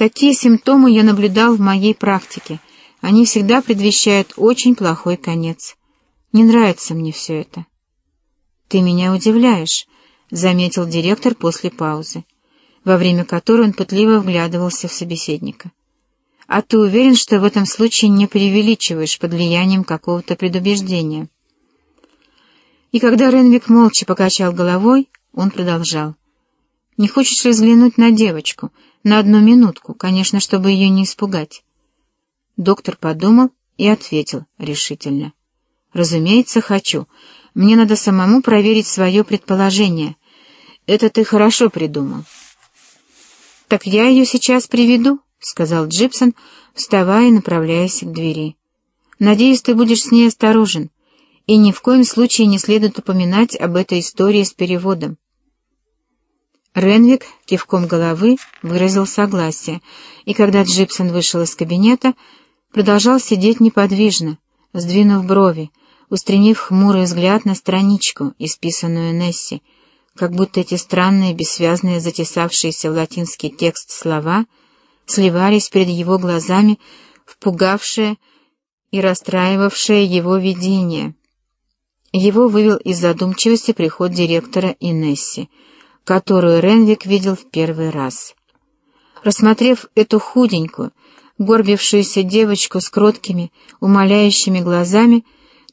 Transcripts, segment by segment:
Такие симптомы я наблюдал в моей практике. Они всегда предвещают очень плохой конец. Не нравится мне все это. «Ты меня удивляешь», — заметил директор после паузы, во время которой он пытливо вглядывался в собеседника. «А ты уверен, что в этом случае не преувеличиваешь под влиянием какого-то предубеждения?» И когда Ренвик молча покачал головой, он продолжал. «Не хочешь ли взглянуть на девочку? На одну минутку, конечно, чтобы ее не испугать». Доктор подумал и ответил решительно. «Разумеется, хочу. Мне надо самому проверить свое предположение. Это ты хорошо придумал. «Так я ее сейчас приведу», — сказал Джипсон, вставая и направляясь к двери. «Надеюсь, ты будешь с ней осторожен, и ни в коем случае не следует упоминать об этой истории с переводом». Ренвик кивком головы выразил согласие, и когда Джипсон вышел из кабинета, продолжал сидеть неподвижно, сдвинув брови, устремив хмурый взгляд на страничку, исписанную Несси, как будто эти странные, бессвязные, затесавшиеся в латинский текст слова сливались перед его глазами в пугавшее и расстраивавшее его видение. Его вывел из задумчивости приход директора Инесси, которую Ренвик видел в первый раз. Рассмотрев эту худенькую, горбившуюся девочку с кроткими, умоляющими глазами,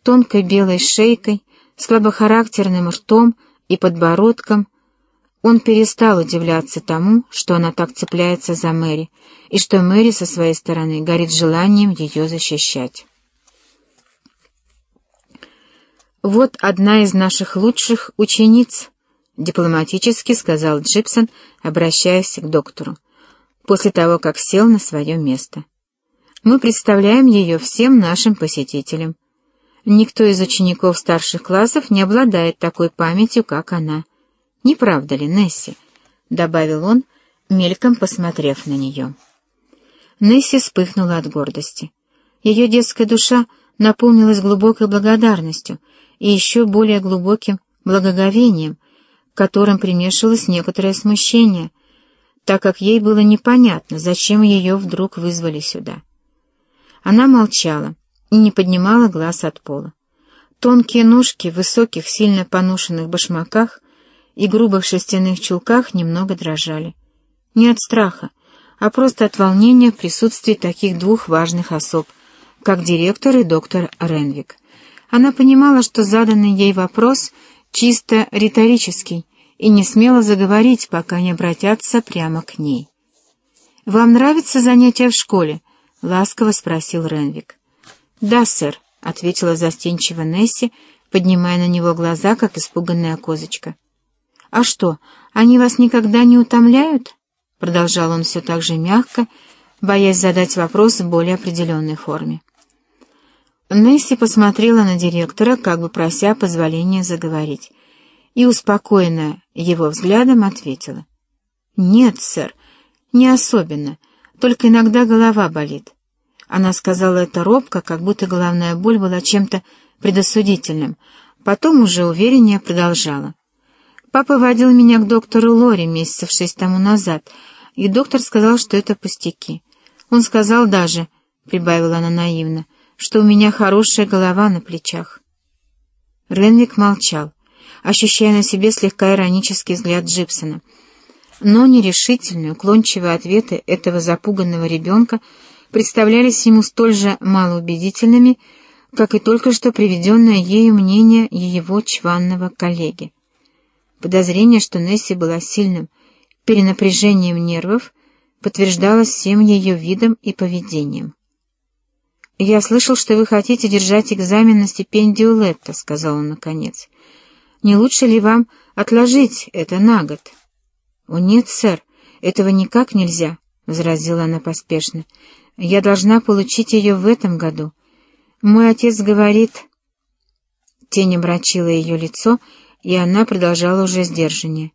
тонкой белой шейкой, слабохарактерным ртом и подбородком, он перестал удивляться тому, что она так цепляется за Мэри, и что Мэри со своей стороны горит желанием ее защищать. «Вот одна из наших лучших учениц», — дипломатически сказал Джипсон, обращаясь к доктору, после того, как сел на свое место. «Мы представляем ее всем нашим посетителям. Никто из учеников старших классов не обладает такой памятью, как она. Не правда ли, Несси?» — добавил он, мельком посмотрев на нее. Несси вспыхнула от гордости. Ее детская душа наполнилась глубокой благодарностью и еще более глубоким благоговением, которым примешивалось некоторое смущение, так как ей было непонятно, зачем ее вдруг вызвали сюда. Она молчала и не поднимала глаз от пола. Тонкие ножки в высоких, сильно поношенных башмаках и грубых шерстяных чулках немного дрожали. Не от страха, а просто от волнения в присутствии таких двух важных особ, как директор и доктор Ренвик. Она понимала, что заданный ей вопрос чисто риторический, и не смела заговорить, пока не обратятся прямо к ней. «Вам нравится занятие в школе?» — ласково спросил Ренвик. «Да, сэр», — ответила застенчиво Несси, поднимая на него глаза, как испуганная козочка. «А что, они вас никогда не утомляют?» — продолжал он все так же мягко, боясь задать вопрос в более определенной форме. Несси посмотрела на директора, как бы прося позволения заговорить, и, успокоенная его взглядом, ответила. «Нет, сэр, не особенно, только иногда голова болит. Она сказала это робко, как будто головная боль была чем-то предосудительным. Потом уже увереннее продолжала. Папа водил меня к доктору Лори месяцев шесть тому назад, и доктор сказал, что это пустяки. Он сказал даже, — прибавила она наивно, — что у меня хорошая голова на плечах. Ренвик молчал, ощущая на себе слегка иронический взгляд Джипсона. Но нерешительные, уклончивые ответы этого запуганного ребенка — представлялись ему столь же малоубедительными, как и только что приведенное ею мнение его чванного коллеги. Подозрение, что Несси была сильным перенапряжением нервов, подтверждалось всем ее видом и поведением. «Я слышал, что вы хотите держать экзамен на стипендию Летта», — сказал он наконец. «Не лучше ли вам отложить это на год?» «О нет, сэр, этого никак нельзя», — возразила она поспешно. Я должна получить ее в этом году. Мой отец говорит...» Тень омрачила ее лицо, и она продолжала уже сдержаннее.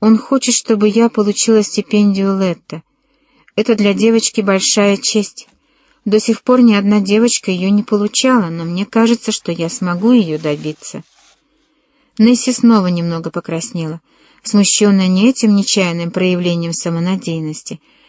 «Он хочет, чтобы я получила стипендию Летта. Это для девочки большая честь. До сих пор ни одна девочка ее не получала, но мне кажется, что я смогу ее добиться». Несси снова немного покраснела, смущенная не этим нечаянным проявлением самонадеянности,